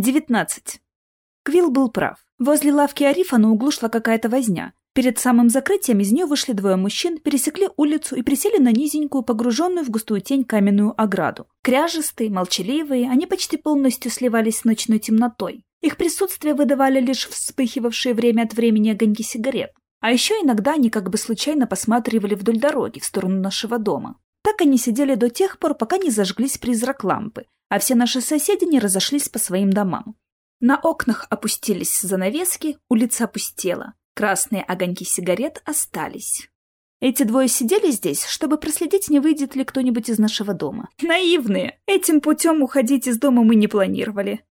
19. Квилл был прав. Возле лавки Арифа на углу шла какая-то возня. Перед самым закрытием из нее вышли двое мужчин, пересекли улицу и присели на низенькую, погруженную в густую тень каменную ограду. Кряжестые, молчаливые, они почти полностью сливались с ночной темнотой. Их присутствие выдавали лишь вспыхивавшие время от времени огоньки сигарет. А еще иногда они как бы случайно посматривали вдоль дороги в сторону нашего дома. Так они сидели до тех пор, пока не зажглись призрак лампы, а все наши соседи не разошлись по своим домам. На окнах опустились занавески, улица опустела. Красные огоньки сигарет остались. Эти двое сидели здесь, чтобы проследить, не выйдет ли кто-нибудь из нашего дома. Наивные! Этим путем уходить из дома мы не планировали.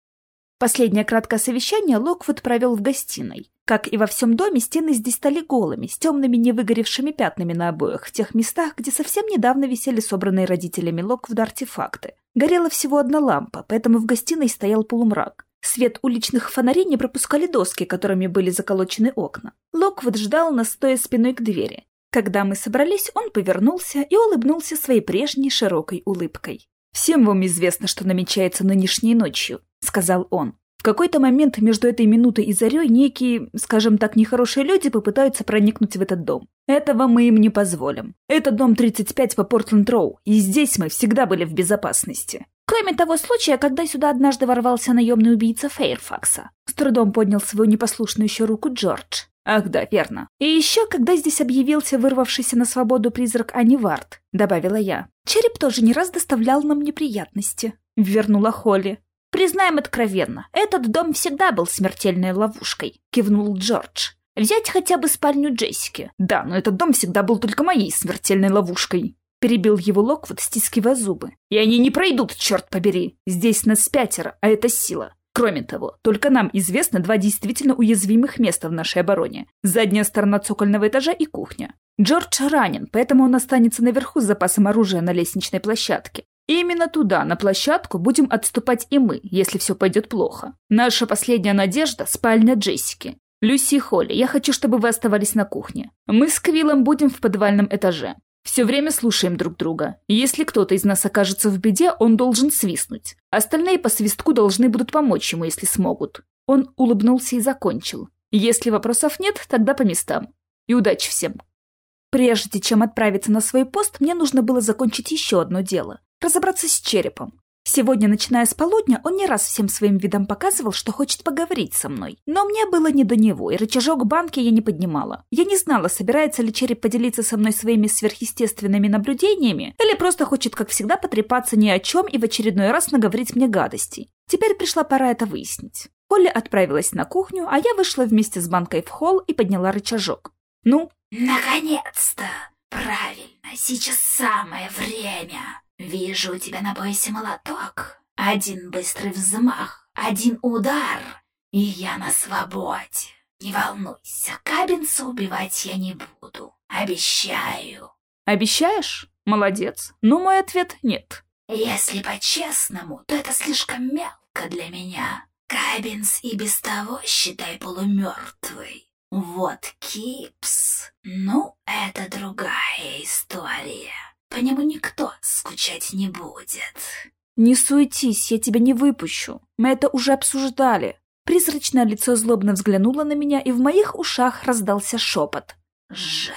Последнее краткое совещание Локвуд провел в гостиной. Как и во всем доме, стены здесь стали голыми, с темными невыгоревшими пятнами на обоях, в тех местах, где совсем недавно висели собранные родителями Локвуда артефакты. Горела всего одна лампа, поэтому в гостиной стоял полумрак. Свет уличных фонарей не пропускали доски, которыми были заколочены окна. Локвуд ждал нас, стоя спиной к двери. Когда мы собрались, он повернулся и улыбнулся своей прежней широкой улыбкой. «Всем вам известно, что намечается нынешней ночью», — сказал он. «В какой-то момент между этой минутой и зарей некие, скажем так, нехорошие люди попытаются проникнуть в этот дом. Этого мы им не позволим. Это дом 35 по Портленд-Роу, и здесь мы всегда были в безопасности. Кроме того случая, когда сюда однажды ворвался наемный убийца Фейрфакса. С трудом поднял свою непослушную еще руку Джордж. «Ах да, верно. И еще, когда здесь объявился вырвавшийся на свободу призрак Анивард», — добавила я. «Череп тоже не раз доставлял нам неприятности», — вернула Холли. «Признаем откровенно, этот дом всегда был смертельной ловушкой», — кивнул Джордж. «Взять хотя бы спальню Джессики». «Да, но этот дом всегда был только моей смертельной ловушкой», — перебил его Локвуд, стискивая зубы. «И они не пройдут, черт побери! Здесь нас пятеро, а это сила. Кроме того, только нам известно два действительно уязвимых места в нашей обороне. Задняя сторона цокольного этажа и кухня. Джордж ранен, поэтому он останется наверху с запасом оружия на лестничной площадке. И именно туда, на площадку, будем отступать и мы, если все пойдет плохо. Наша последняя надежда – спальня Джессики. Люси и Холли, я хочу, чтобы вы оставались на кухне. Мы с Квиллом будем в подвальном этаже. Все время слушаем друг друга. Если кто-то из нас окажется в беде, он должен свистнуть. Остальные по свистку должны будут помочь ему, если смогут. Он улыбнулся и закончил. Если вопросов нет, тогда по местам. И удачи всем. Прежде чем отправиться на свой пост, мне нужно было закончить еще одно дело. Разобраться с черепом. Сегодня, начиная с полудня, он не раз всем своим видом показывал, что хочет поговорить со мной. Но мне было не до него, и рычажок банки я не поднимала. Я не знала, собирается ли череп поделиться со мной своими сверхъестественными наблюдениями, или просто хочет, как всегда, потрепаться ни о чем и в очередной раз наговорить мне гадостей. Теперь пришла пора это выяснить. Холли отправилась на кухню, а я вышла вместе с банкой в холл и подняла рычажок. «Ну?» «Наконец-то! Правильно, сейчас самое время!» «Вижу у тебя на поясе молоток. Один быстрый взмах, один удар, и я на свободе. Не волнуйся, Кабинца убивать я не буду. Обещаю». «Обещаешь? Молодец. Но мой ответ — нет». «Если по-честному, то это слишком мелко для меня. Кабинс и без того, считай, полумертвый. Вот Кипс. Ну, это другая история». По нему никто скучать не будет. Не суетись, я тебя не выпущу. Мы это уже обсуждали. Призрачное лицо злобно взглянуло на меня, и в моих ушах раздался шепот. Жаль.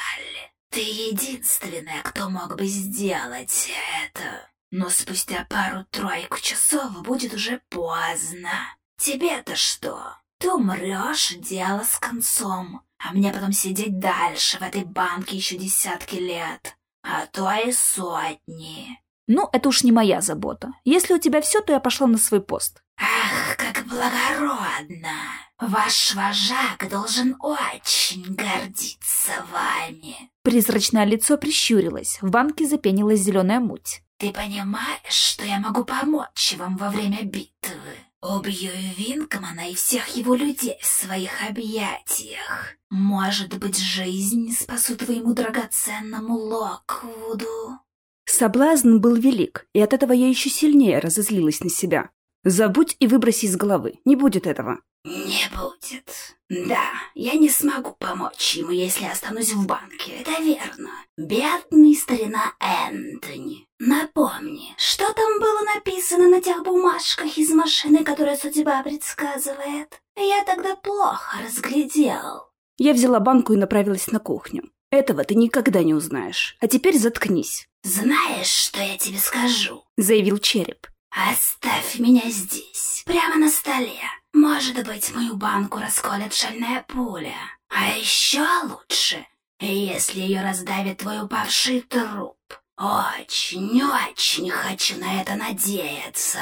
Ты единственная, кто мог бы сделать это. Но спустя пару-тройку часов будет уже поздно. Тебе-то что? Ты умрешь, дело с концом. А мне потом сидеть дальше в этой банке еще десятки лет а то и сотни. Ну, это уж не моя забота. Если у тебя все, то я пошла на свой пост. Ах, как благородно! Ваш вожак должен очень гордиться вами. Призрачное лицо прищурилось, в банке запенилась зеленая муть. Ты понимаешь, что я могу помочь вам во время битвы? Убью Винкмана и всех его людей в своих объятиях. Может быть, жизнь спасу твоему драгоценному Локвуду. Соблазн был велик, и от этого я еще сильнее разозлилась на себя. Забудь и выброси из головы, не будет этого. «Не будет. Да, я не смогу помочь ему, если останусь в банке, это верно. Бедный старина Энтони. Напомни, что там было написано на тех бумажках из машины, которая судьба предсказывает? Я тогда плохо разглядел». Я взяла банку и направилась на кухню. «Этого ты никогда не узнаешь. А теперь заткнись». «Знаешь, что я тебе скажу?» — заявил череп. «Оставь меня здесь, прямо на столе. Может быть, мою банку расколет шальная пуля. А еще лучше, если ее раздавит твой упавший труп. Очень-очень хочу на это надеяться».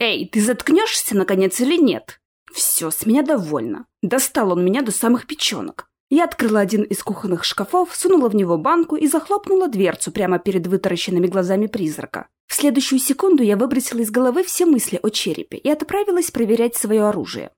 «Эй, ты заткнешься, наконец, или нет?» «Все, с меня довольно. Достал он меня до самых печенок. Я открыла один из кухонных шкафов, сунула в него банку и захлопнула дверцу прямо перед вытаращенными глазами призрака. В следующую секунду я выбросила из головы все мысли о черепе и отправилась проверять свое оружие.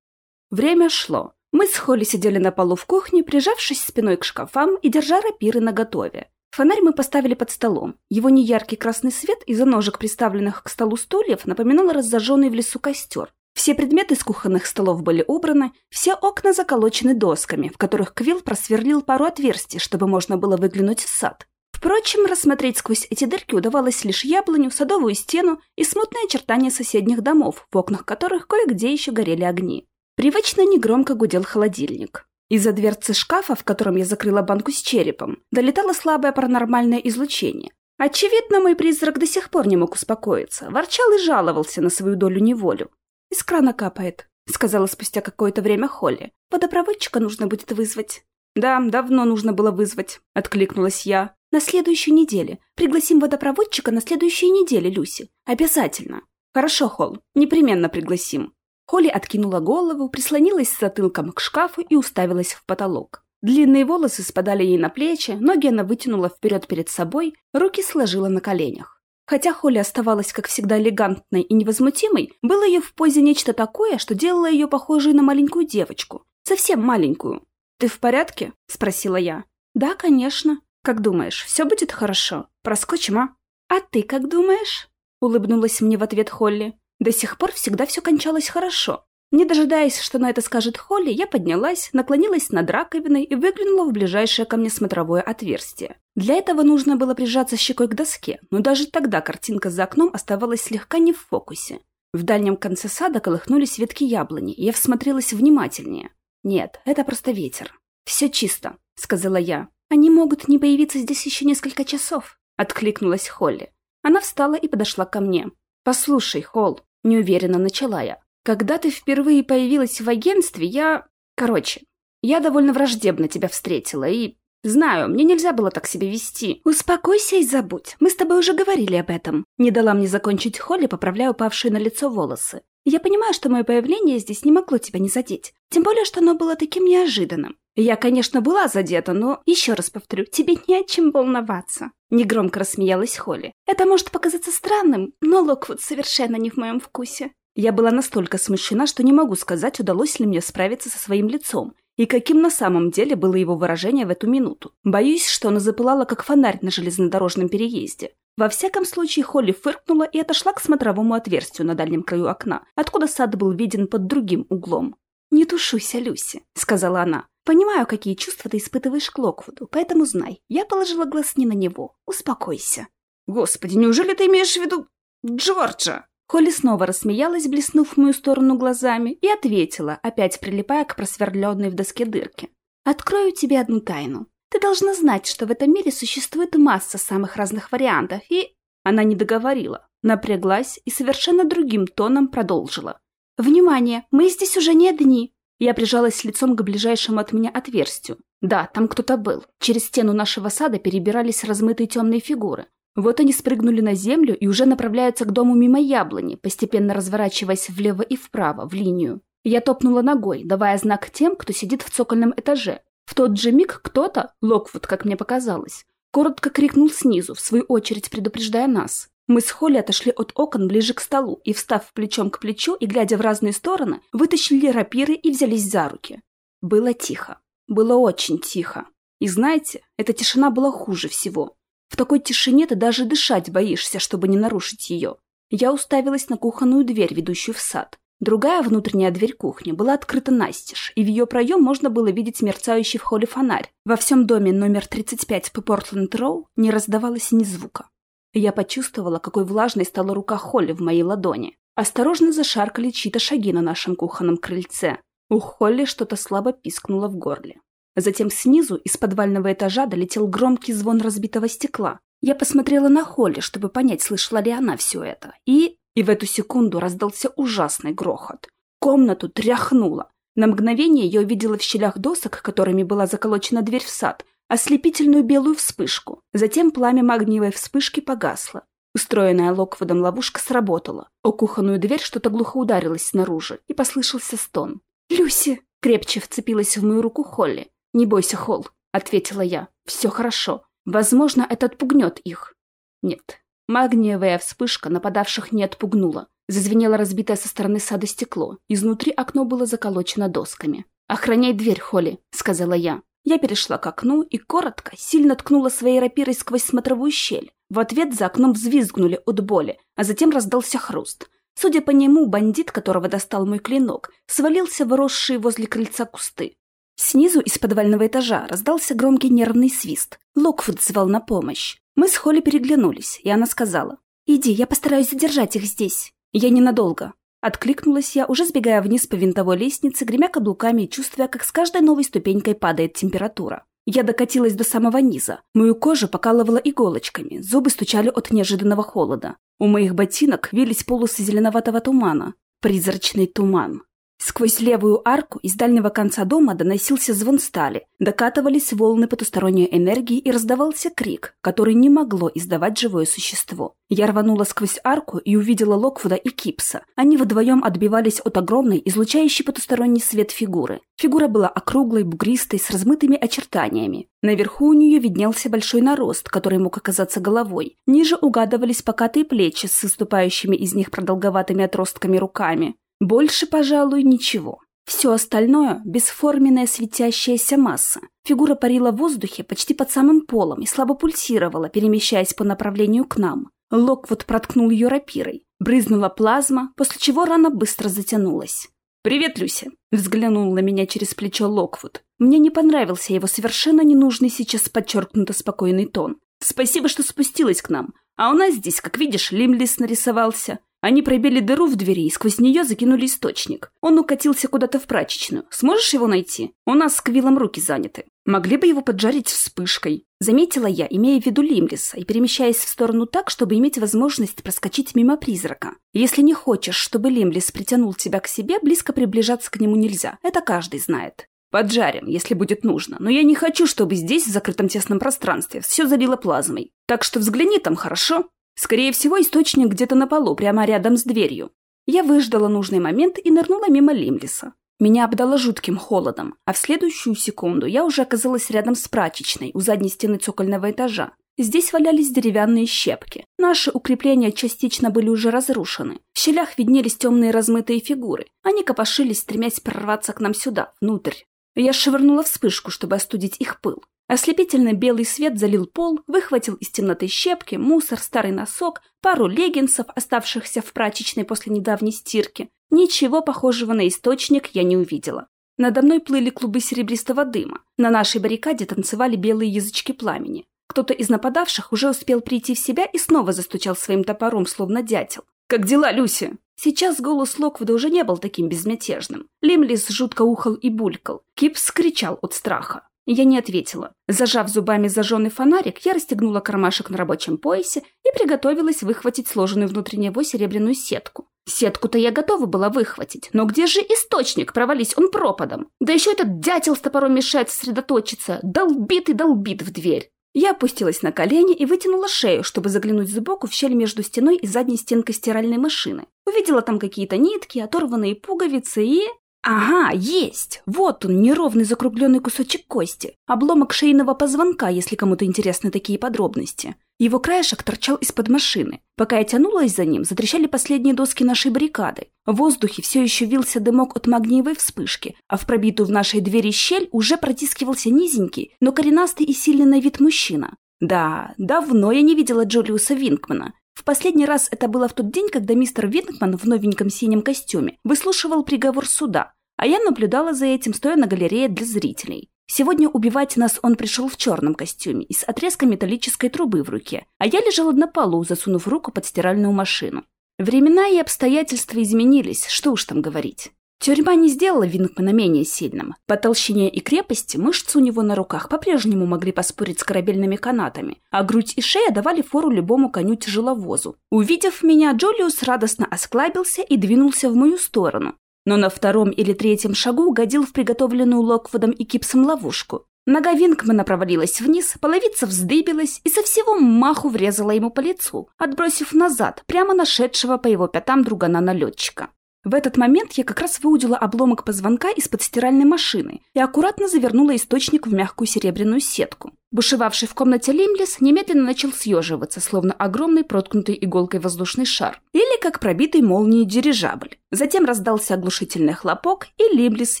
Время шло. Мы с Холли сидели на полу в кухне, прижавшись спиной к шкафам и держа рапиры наготове. Фонарь мы поставили под столом. Его неяркий красный свет из-за ножек, приставленных к столу стульев, напоминал разожженный в лесу костер. Все предметы с кухонных столов были убраны, все окна заколочены досками, в которых Квилл просверлил пару отверстий, чтобы можно было выглянуть в сад. Впрочем, рассмотреть сквозь эти дырки удавалось лишь яблоню, садовую стену и смутные очертания соседних домов, в окнах которых кое-где еще горели огни. Привычно негромко гудел холодильник. Из-за дверцы шкафа, в котором я закрыла банку с черепом, долетало слабое паранормальное излучение. Очевидно, мой призрак до сих пор не мог успокоиться, ворчал и жаловался на свою долю-неволю. «Из крана капает», — сказала спустя какое-то время Холли. «Водопроводчика нужно будет вызвать». «Да, давно нужно было вызвать», — откликнулась я. «На следующей неделе. Пригласим водопроводчика на следующей неделе, Люси. Обязательно». «Хорошо, Холл, непременно пригласим». Холли откинула голову, прислонилась с затылком к шкафу и уставилась в потолок. Длинные волосы спадали ей на плечи, ноги она вытянула вперед перед собой, руки сложила на коленях. Хотя Холли оставалась, как всегда, элегантной и невозмутимой, было ее в позе нечто такое, что делало ее похожей на маленькую девочку. Совсем маленькую. «Ты в порядке?» – спросила я. «Да, конечно. Как думаешь, все будет хорошо? Проскочим, а?» «А ты как думаешь?» – улыбнулась мне в ответ Холли. До сих пор всегда все кончалось хорошо. Не дожидаясь, что на это скажет Холли, я поднялась, наклонилась над раковиной и выглянула в ближайшее ко мне смотровое отверстие. Для этого нужно было прижаться щекой к доске, но даже тогда картинка за окном оставалась слегка не в фокусе. В дальнем конце сада колыхнулись ветки яблони, и я всмотрелась внимательнее. «Нет, это просто ветер. Все чисто», — сказала я. «Они могут не появиться здесь еще несколько часов», — откликнулась Холли. Она встала и подошла ко мне. «Послушай, Холл», — неуверенно начала я. Когда ты впервые появилась в агентстве, я... Короче, я довольно враждебно тебя встретила и... Знаю, мне нельзя было так себя вести. Успокойся и забудь. Мы с тобой уже говорили об этом. Не дала мне закончить Холли, поправляя упавшие на лицо волосы. Я понимаю, что мое появление здесь не могло тебя не задеть. Тем более, что оно было таким неожиданным. Я, конечно, была задета, но, еще раз повторю, тебе не о чем волноваться. Негромко рассмеялась Холли. Это может показаться странным, но Локвуд совершенно не в моем вкусе. Я была настолько смущена, что не могу сказать, удалось ли мне справиться со своим лицом, и каким на самом деле было его выражение в эту минуту. Боюсь, что оно запылало, как фонарь на железнодорожном переезде. Во всяком случае, Холли фыркнула и отошла к смотровому отверстию на дальнем краю окна, откуда сад был виден под другим углом. «Не тушуйся, Люси», — сказала она. «Понимаю, какие чувства ты испытываешь к Локвуду, поэтому знай, я положила глаз не на него. Успокойся». «Господи, неужели ты имеешь в виду Джорджа?» Холли снова рассмеялась, блеснув в мою сторону глазами, и ответила, опять прилипая к просверленной в доске дырке. «Открою тебе одну тайну. Ты должна знать, что в этом мире существует масса самых разных вариантов, и...» Она не договорила, напряглась и совершенно другим тоном продолжила. «Внимание! Мы здесь уже не одни!» Я прижалась лицом к ближайшему от меня отверстию. Да, там кто-то был. Через стену нашего сада перебирались размытые темные фигуры. Вот они спрыгнули на землю и уже направляются к дому мимо яблони, постепенно разворачиваясь влево и вправо, в линию. Я топнула ногой, давая знак тем, кто сидит в цокольном этаже. В тот же миг кто-то, Локвуд, как мне показалось, коротко крикнул снизу, в свою очередь предупреждая нас. Мы с Холли отошли от окон ближе к столу и, встав плечом к плечу и глядя в разные стороны, вытащили рапиры и взялись за руки. Было тихо. Было очень тихо. И знаете, эта тишина была хуже всего. В такой тишине ты даже дышать боишься, чтобы не нарушить ее. Я уставилась на кухонную дверь, ведущую в сад. Другая внутренняя дверь кухни была открыта настежь, и в ее проем можно было видеть мерцающий в холле фонарь. Во всем доме номер 35 по Портленд-Роу не раздавалось ни звука. Я почувствовала, какой влажной стала рука Холли в моей ладони. Осторожно зашаркали чьи-то шаги на нашем кухонном крыльце. У Холли что-то слабо пискнуло в горле. Затем снизу, из подвального этажа, долетел громкий звон разбитого стекла. Я посмотрела на Холли, чтобы понять, слышала ли она все это. И и в эту секунду раздался ужасный грохот. Комнату тряхнуло. На мгновение я увидела в щелях досок, которыми была заколочена дверь в сад, ослепительную белую вспышку. Затем пламя магниевой вспышки погасло. Устроенная Локвудом ловушка сработала. О кухонную дверь что-то глухо ударилось снаружи, и послышался стон. «Люси!» — крепче вцепилась в мою руку Холли. «Не бойся, Холл», — ответила я. «Все хорошо. Возможно, это отпугнет их». «Нет, Магниевая вспышка нападавших не отпугнула. Зазвенело разбитое со стороны сада стекло. Изнутри окно было заколочено досками. «Охраняй дверь, Холли», — сказала я. Я перешла к окну и коротко, сильно ткнула своей рапирой сквозь смотровую щель. В ответ за окном взвизгнули от боли, а затем раздался хруст. Судя по нему, бандит, которого достал мой клинок, свалился в росшие возле крыльца кусты. Снизу из подвального этажа раздался громкий нервный свист. Локвуд звал на помощь. Мы с Холли переглянулись, и она сказала. «Иди, я постараюсь задержать их здесь». «Я ненадолго». Откликнулась я, уже сбегая вниз по винтовой лестнице, гремя каблуками и чувствуя, как с каждой новой ступенькой падает температура. Я докатилась до самого низа. Мою кожу покалывала иголочками, зубы стучали от неожиданного холода. У моих ботинок вились полосы зеленоватого тумана. Призрачный туман. Сквозь левую арку из дальнего конца дома доносился звон стали, докатывались волны потусторонней энергии и раздавался крик, который не могло издавать живое существо. Я рванула сквозь арку и увидела Локвуда и Кипса. Они вдвоем отбивались от огромной, излучающей потусторонний свет фигуры. Фигура была округлой, бугристой, с размытыми очертаниями. Наверху у нее виднелся большой нарост, который мог оказаться головой. Ниже угадывались покатые плечи с выступающими из них продолговатыми отростками руками. Больше, пожалуй, ничего. Все остальное – бесформенная светящаяся масса. Фигура парила в воздухе почти под самым полом и слабо пульсировала, перемещаясь по направлению к нам. Локвуд проткнул ее рапирой. Брызнула плазма, после чего рана быстро затянулась. «Привет, Люся!» – взглянул на меня через плечо Локвуд. Мне не понравился его совершенно ненужный сейчас подчеркнуто спокойный тон. «Спасибо, что спустилась к нам. А у нас здесь, как видишь, Лимлис нарисовался. Они пробили дыру в двери и сквозь нее закинули источник. Он укатился куда-то в прачечную. Сможешь его найти? У нас с Квиллом руки заняты. Могли бы его поджарить вспышкой. Заметила я, имея в виду Лимлиса, и перемещаясь в сторону так, чтобы иметь возможность проскочить мимо призрака. Если не хочешь, чтобы Лимлис притянул тебя к себе, близко приближаться к нему нельзя. Это каждый знает. Поджарим, если будет нужно. Но я не хочу, чтобы здесь, в закрытом тесном пространстве, все залило плазмой. Так что взгляни там, хорошо? Скорее всего, источник где-то на полу, прямо рядом с дверью. Я выждала нужный момент и нырнула мимо Лимлиса. Меня обдало жутким холодом, а в следующую секунду я уже оказалась рядом с прачечной, у задней стены цокольного этажа. Здесь валялись деревянные щепки. Наши укрепления частично были уже разрушены. В щелях виднелись темные размытые фигуры. Они копошились, стремясь прорваться к нам сюда, внутрь. Я швырнула вспышку, чтобы остудить их пыл. Ослепительно белый свет залил пол, выхватил из темноты щепки, мусор, старый носок, пару леггинсов, оставшихся в прачечной после недавней стирки. Ничего похожего на источник я не увидела. Надо мной плыли клубы серебристого дыма. На нашей баррикаде танцевали белые язычки пламени. Кто-то из нападавших уже успел прийти в себя и снова застучал своим топором, словно дятел. «Как дела, Люси?» Сейчас голос Локвуда уже не был таким безмятежным. Лимлис жутко ухал и булькал. Кипс скричал от страха. Я не ответила. Зажав зубами зажженный фонарик, я расстегнула кармашек на рабочем поясе и приготовилась выхватить сложенную внутри него серебряную сетку. Сетку-то я готова была выхватить, но где же источник? Провались он пропадом. Да еще этот дятел с топором мешает сосредоточиться. Долбит и долбит в дверь. Я опустилась на колени и вытянула шею, чтобы заглянуть сбоку в щель между стеной и задней стенкой стиральной машины. Увидела там какие-то нитки, оторванные пуговицы и... Ага, есть! Вот он, неровный закругленный кусочек кости. Обломок шейного позвонка, если кому-то интересны такие подробности. Его краешек торчал из-под машины. Пока я тянулась за ним, затрещали последние доски нашей баррикады. В воздухе все еще вился дымок от магниевой вспышки, а в пробитую в нашей двери щель уже протискивался низенький, но коренастый и сильный на вид мужчина. Да, давно я не видела Джолиуса Винкмана. В последний раз это было в тот день, когда мистер Винкман в новеньком синем костюме выслушивал приговор суда, а я наблюдала за этим, стоя на галерее для зрителей. Сегодня убивать нас он пришел в черном костюме и с отрезком металлической трубы в руке, а я лежала на полу, засунув руку под стиральную машину. Времена и обстоятельства изменились, что уж там говорить. Тюрьма не сделала Винкмана менее сильным. По толщине и крепости мышцы у него на руках по-прежнему могли поспорить с корабельными канатами, а грудь и шея давали фору любому коню-тяжеловозу. Увидев меня, Джолиус радостно осклабился и двинулся в мою сторону. Но на втором или третьем шагу угодил в приготовленную Локвудом и Кипсом ловушку. Нога Винкмана провалилась вниз, половица вздыбилась и со всего маху врезала ему по лицу, отбросив назад, прямо нашедшего по его пятам другана-налетчика. В этот момент я как раз выудила обломок позвонка из-под стиральной машины и аккуратно завернула источник в мягкую серебряную сетку. Бушевавший в комнате Лимлис немедленно начал съеживаться, словно огромный проткнутый иголкой воздушный шар, или как пробитый молнией дирижабль. Затем раздался оглушительный хлопок, и Лимлис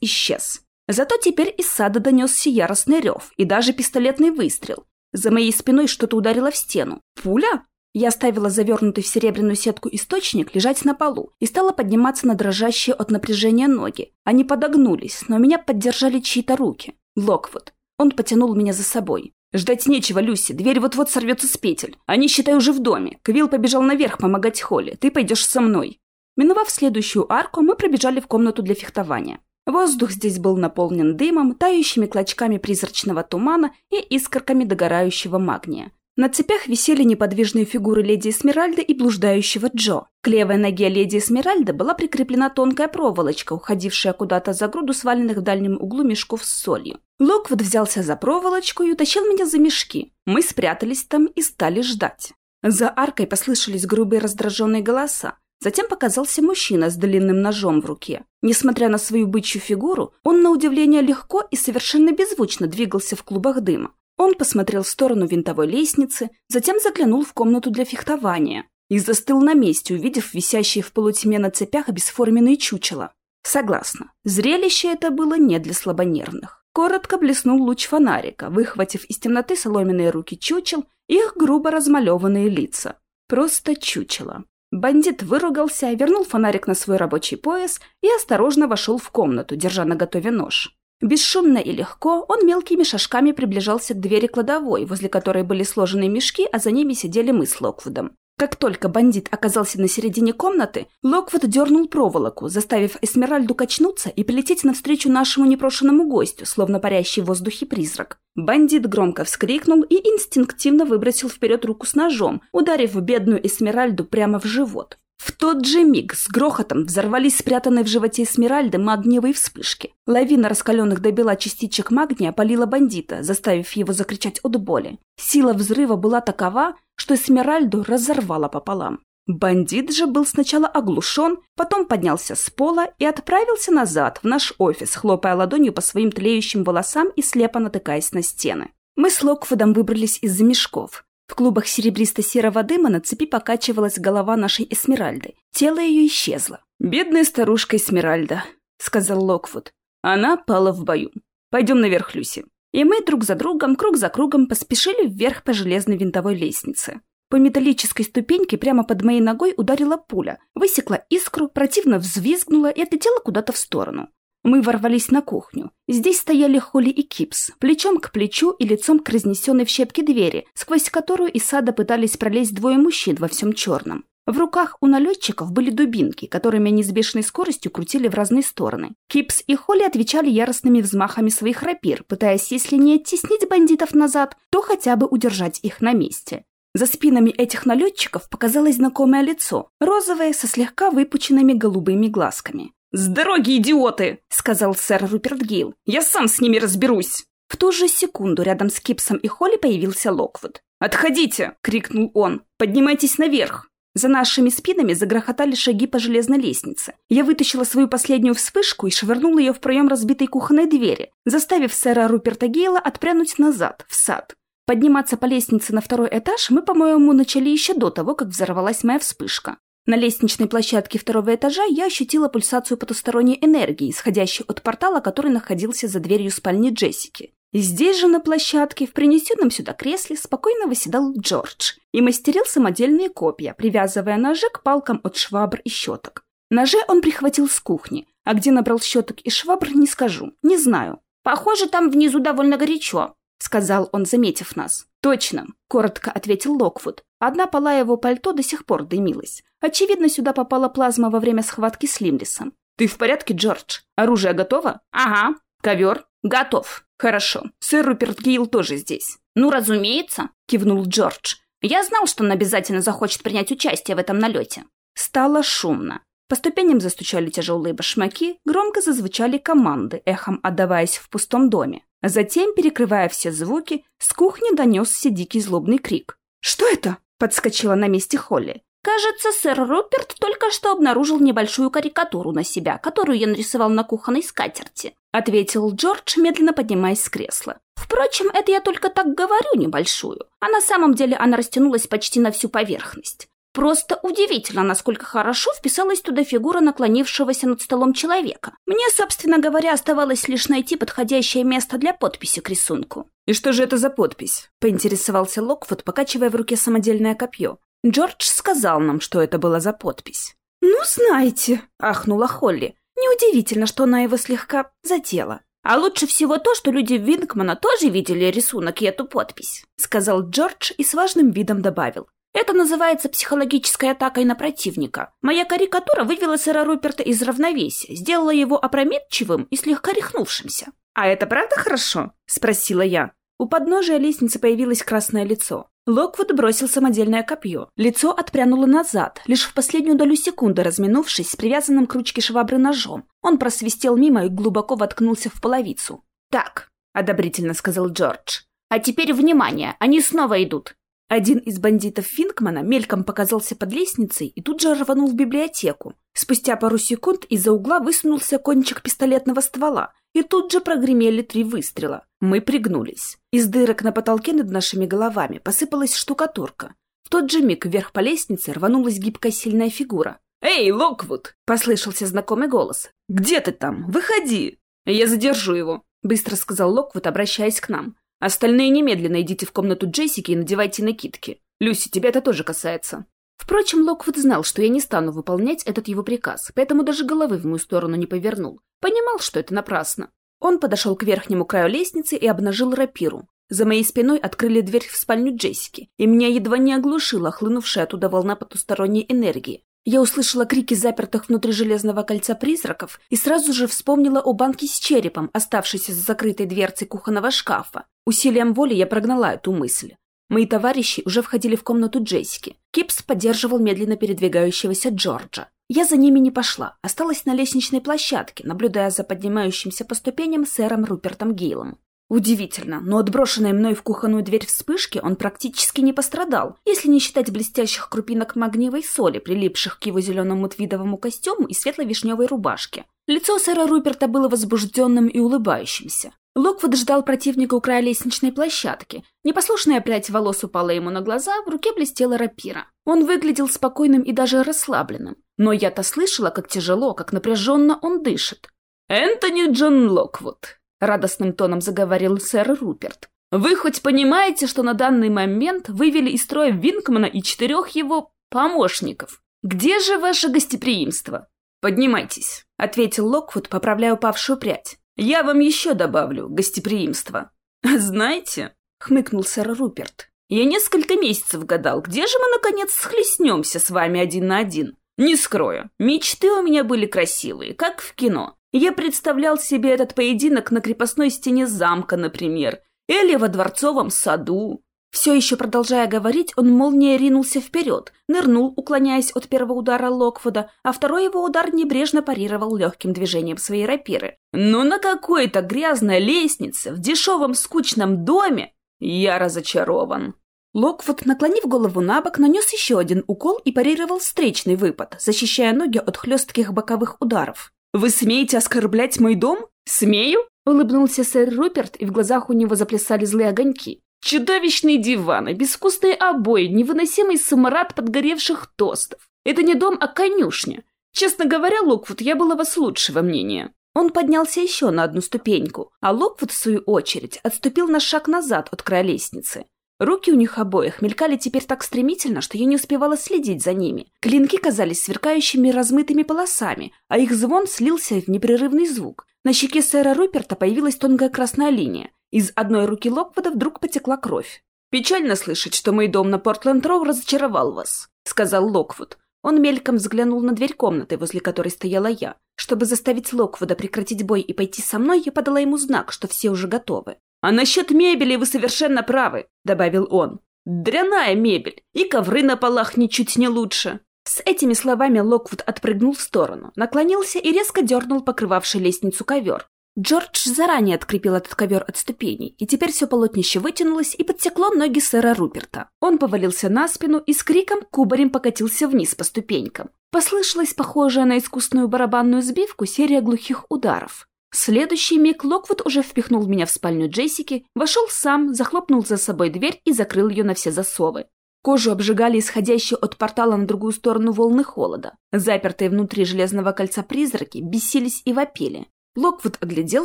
исчез. Зато теперь из сада донесся яростный рев и даже пистолетный выстрел. За моей спиной что-то ударило в стену. Пуля? Я оставила завернутый в серебряную сетку источник лежать на полу и стала подниматься на дрожащие от напряжения ноги. Они подогнулись, но меня поддержали чьи-то руки. Локвуд. Он потянул меня за собой. «Ждать нечего, Люси, дверь вот-вот сорвется с петель. Они, считай, уже в доме. Квилл побежал наверх помогать Холли. Ты пойдешь со мной». Миновав следующую арку, мы пробежали в комнату для фехтования. Воздух здесь был наполнен дымом, тающими клочками призрачного тумана и искорками догорающего магния. На цепях висели неподвижные фигуры леди Эсмеральды и блуждающего Джо. К левой ноге леди Эсмеральды была прикреплена тонкая проволочка, уходившая куда-то за груду сваленных в дальнем углу мешков с солью. Локвуд взялся за проволочку и утащил меня за мешки. Мы спрятались там и стали ждать. За аркой послышались грубые раздраженные голоса. Затем показался мужчина с длинным ножом в руке. Несмотря на свою бычью фигуру, он на удивление легко и совершенно беззвучно двигался в клубах дыма. Он посмотрел в сторону винтовой лестницы, затем заглянул в комнату для фехтования и застыл на месте, увидев висящие в полутьме на цепях бесформенные чучела. Согласна, зрелище это было не для слабонервных. Коротко блеснул луч фонарика, выхватив из темноты соломенные руки чучел и их грубо размалеванные лица. Просто чучело. Бандит выругался, вернул фонарик на свой рабочий пояс и осторожно вошел в комнату, держа наготове нож. Бесшумно и легко он мелкими шажками приближался к двери кладовой, возле которой были сложены мешки, а за ними сидели мы с Локвудом. Как только бандит оказался на середине комнаты, Локвуд дернул проволоку, заставив Эсмеральду качнуться и полететь навстречу нашему непрошенному гостю, словно парящий в воздухе призрак. Бандит громко вскрикнул и инстинктивно выбросил вперед руку с ножом, ударив бедную Эсмеральду прямо в живот. В тот же миг с грохотом взорвались спрятанные в животе Эсмеральды магниевые вспышки. Лавина раскаленных до бела частичек магния полила бандита, заставив его закричать от боли. Сила взрыва была такова, что Эсмеральду разорвала пополам. Бандит же был сначала оглушен, потом поднялся с пола и отправился назад, в наш офис, хлопая ладонью по своим тлеющим волосам и слепо натыкаясь на стены. Мы с Локфудом выбрались из-за мешков. В клубах серебристо-серого дыма на цепи покачивалась голова нашей Эсмеральды. Тело ее исчезло. «Бедная старушка Эсмеральда», — сказал Локвуд. «Она пала в бою. Пойдем наверх, Люси». И мы друг за другом, круг за кругом поспешили вверх по железной винтовой лестнице. По металлической ступеньке прямо под моей ногой ударила пуля, высекла искру, противно взвизгнула и отлетела куда-то в сторону. Мы ворвались на кухню. Здесь стояли Холли и Кипс, плечом к плечу и лицом к разнесенной в щепки двери, сквозь которую из сада пытались пролезть двое мужчин во всем черном. В руках у налетчиков были дубинки, которыми они с бешеной скоростью крутили в разные стороны. Кипс и Холли отвечали яростными взмахами своих рапир, пытаясь, если не оттеснить бандитов назад, то хотя бы удержать их на месте. За спинами этих налетчиков показалось знакомое лицо, розовое, со слегка выпученными голубыми глазками. «С дороги, идиоты!» — сказал сэр Руперт Гейл. «Я сам с ними разберусь!» В ту же секунду рядом с Кипсом и Холли появился Локвуд. «Отходите!» — крикнул он. «Поднимайтесь наверх!» За нашими спинами загрохотали шаги по железной лестнице. Я вытащила свою последнюю вспышку и швырнула ее в проем разбитой кухонной двери, заставив сэра Руперта Гейла отпрянуть назад, в сад. Подниматься по лестнице на второй этаж мы, по-моему, начали еще до того, как взорвалась моя вспышка. На лестничной площадке второго этажа я ощутила пульсацию потусторонней энергии, исходящей от портала, который находился за дверью спальни Джессики. Здесь же на площадке, в принесенном сюда кресле, спокойно восседал Джордж и мастерил самодельные копья, привязывая ножи к палкам от швабр и щеток. Ножи он прихватил с кухни, а где набрал щеток и швабр, не скажу, не знаю. «Похоже, там внизу довольно горячо», — сказал он, заметив нас. «Точно», — коротко ответил Локвуд. Одна пола его пальто до сих пор дымилась. Очевидно, сюда попала плазма во время схватки с Лимлисом. «Ты в порядке, Джордж? Оружие готово?» «Ага». «Ковер?» «Готов». «Хорошо. Сэр Руперт Гейл тоже здесь». «Ну, разумеется», — кивнул Джордж. «Я знал, что он обязательно захочет принять участие в этом налете». Стало шумно. По ступеням застучали тяжелые башмаки, громко зазвучали команды, эхом отдаваясь в пустом доме. Затем, перекрывая все звуки, с кухни донесся дикий злобный крик. «Что это?» — подскочила на месте Холли. «Кажется, сэр Руперт только что обнаружил небольшую карикатуру на себя, которую я нарисовал на кухонной скатерти», — ответил Джордж, медленно поднимаясь с кресла. «Впрочем, это я только так говорю небольшую, а на самом деле она растянулась почти на всю поверхность. Просто удивительно, насколько хорошо вписалась туда фигура наклонившегося над столом человека. Мне, собственно говоря, оставалось лишь найти подходящее место для подписи к рисунку. «И что же это за подпись?» — поинтересовался Локфуд, покачивая в руке самодельное копье. Джордж сказал нам, что это была за подпись. «Ну, знаете», — ахнула Холли. «Неудивительно, что она его слегка задела». «А лучше всего то, что люди Винкмана тоже видели рисунок и эту подпись», — сказал Джордж и с важным видом добавил. Это называется психологической атакой на противника. Моя карикатура вывела сэра Руперта из равновесия, сделала его опрометчивым и слегка рехнувшимся. «А это правда хорошо?» — спросила я. У подножия лестницы появилось красное лицо. Локвуд бросил самодельное копье. Лицо отпрянуло назад, лишь в последнюю долю секунды разминувшись с привязанным к ручке швабры ножом. Он просвистел мимо и глубоко воткнулся в половицу. «Так», — одобрительно сказал Джордж. «А теперь внимание, они снова идут. Один из бандитов Финкмана мельком показался под лестницей и тут же рванул в библиотеку. Спустя пару секунд из-за угла высунулся кончик пистолетного ствола, и тут же прогремели три выстрела. Мы пригнулись. Из дырок на потолке над нашими головами посыпалась штукатурка. В тот же миг вверх по лестнице рванулась гибкая сильная фигура. «Эй, Локвуд!» — послышался знакомый голос. «Где ты там? Выходи!» «Я задержу его», — быстро сказал Локвуд, обращаясь к нам. Остальные немедленно идите в комнату Джессики и надевайте накидки. Люси, тебя это тоже касается. Впрочем, Локвуд знал, что я не стану выполнять этот его приказ, поэтому даже головы в мою сторону не повернул. Понимал, что это напрасно. Он подошел к верхнему краю лестницы и обнажил рапиру. За моей спиной открыли дверь в спальню Джессики, и меня едва не оглушила хлынувшая оттуда волна потусторонней энергии. Я услышала крики запертых внутри железного кольца призраков и сразу же вспомнила о банке с черепом, оставшейся за закрытой дверцей кухонного шкафа. Усилием воли я прогнала эту мысль. Мои товарищи уже входили в комнату Джессики. Кипс поддерживал медленно передвигающегося Джорджа. Я за ними не пошла, осталась на лестничной площадке, наблюдая за поднимающимся по ступеням сэром Рупертом Гейлом. Удивительно, но отброшенной мной в кухонную дверь вспышки он практически не пострадал, если не считать блестящих крупинок магниевой соли, прилипших к его зеленому твидовому костюму и светло-вишневой рубашке. Лицо сэра Руперта было возбужденным и улыбающимся. Локвуд ждал противника у края лестничной площадки. Непослушная прядь волос упала ему на глаза, в руке блестела рапира. Он выглядел спокойным и даже расслабленным. Но я-то слышала, как тяжело, как напряженно он дышит. «Энтони Джон Локвуд», — радостным тоном заговорил сэр Руперт. «Вы хоть понимаете, что на данный момент вывели из строя Винкмана и четырех его помощников? Где же ваше гостеприимство?» «Поднимайтесь», — ответил Локвуд, поправляя упавшую прядь. «Я вам еще добавлю гостеприимство». «Знаете», — хмыкнул сэр Руперт, «я несколько месяцев гадал, где же мы, наконец, схлестнемся с вами один на один. Не скрою, мечты у меня были красивые, как в кино. Я представлял себе этот поединок на крепостной стене замка, например, или во дворцовом саду. Все еще продолжая говорить, он молнией ринулся вперед, нырнул, уклоняясь от первого удара Локфуда, а второй его удар небрежно парировал легким движением своей рапиры. Но на какой-то грязной лестнице, в дешевом скучном доме, я разочарован. Локвуд, наклонив голову на бок, нанес еще один укол и парировал встречный выпад, защищая ноги от хлестких боковых ударов. «Вы смеете оскорблять мой дом?» «Смею?» — улыбнулся сэр Руперт, и в глазах у него заплясали злые огоньки. «Чудовищные диваны, безвкусные обои, невыносимый саморад подгоревших тостов. Это не дом, а конюшня. Честно говоря, Локвуд, я была вас лучшего мнения». Он поднялся еще на одну ступеньку, а Локвуд, в свою очередь, отступил на шаг назад от края лестницы. Руки у них обоих мелькали теперь так стремительно, что я не успевала следить за ними. Клинки казались сверкающими размытыми полосами, а их звон слился в непрерывный звук. На щеке сэра Руперта появилась тонкая красная линия. Из одной руки Локвуда вдруг потекла кровь. «Печально слышать, что мой дом на Портленд-Роу разочаровал вас», — сказал Локвуд. Он мельком взглянул на дверь комнаты, возле которой стояла я. Чтобы заставить Локвуда прекратить бой и пойти со мной, я подала ему знак, что все уже готовы. «А насчет мебели вы совершенно правы», — добавил он. «Дряная мебель, и ковры на полах ничуть не лучше». С этими словами Локвуд отпрыгнул в сторону, наклонился и резко дернул покрывавший лестницу ковер. Джордж заранее открепил этот ковер от ступеней, и теперь все полотнище вытянулось и подтекло ноги сэра Руперта. Он повалился на спину и с криком кубарем покатился вниз по ступенькам. Послышалась похожая на искусственную барабанную сбивку серия глухих ударов. Следующий миг Локвуд уже впихнул меня в спальню Джессики, вошел сам, захлопнул за собой дверь и закрыл ее на все засовы. Кожу обжигали исходящие от портала на другую сторону волны холода. Запертые внутри железного кольца призраки бесились и вопили. Локвуд оглядел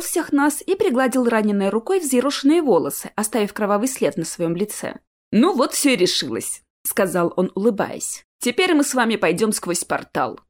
всех нас и пригладил раненой рукой взъерошенные волосы, оставив кровавый след на своем лице. «Ну вот все и решилось», — сказал он, улыбаясь. «Теперь мы с вами пойдем сквозь портал».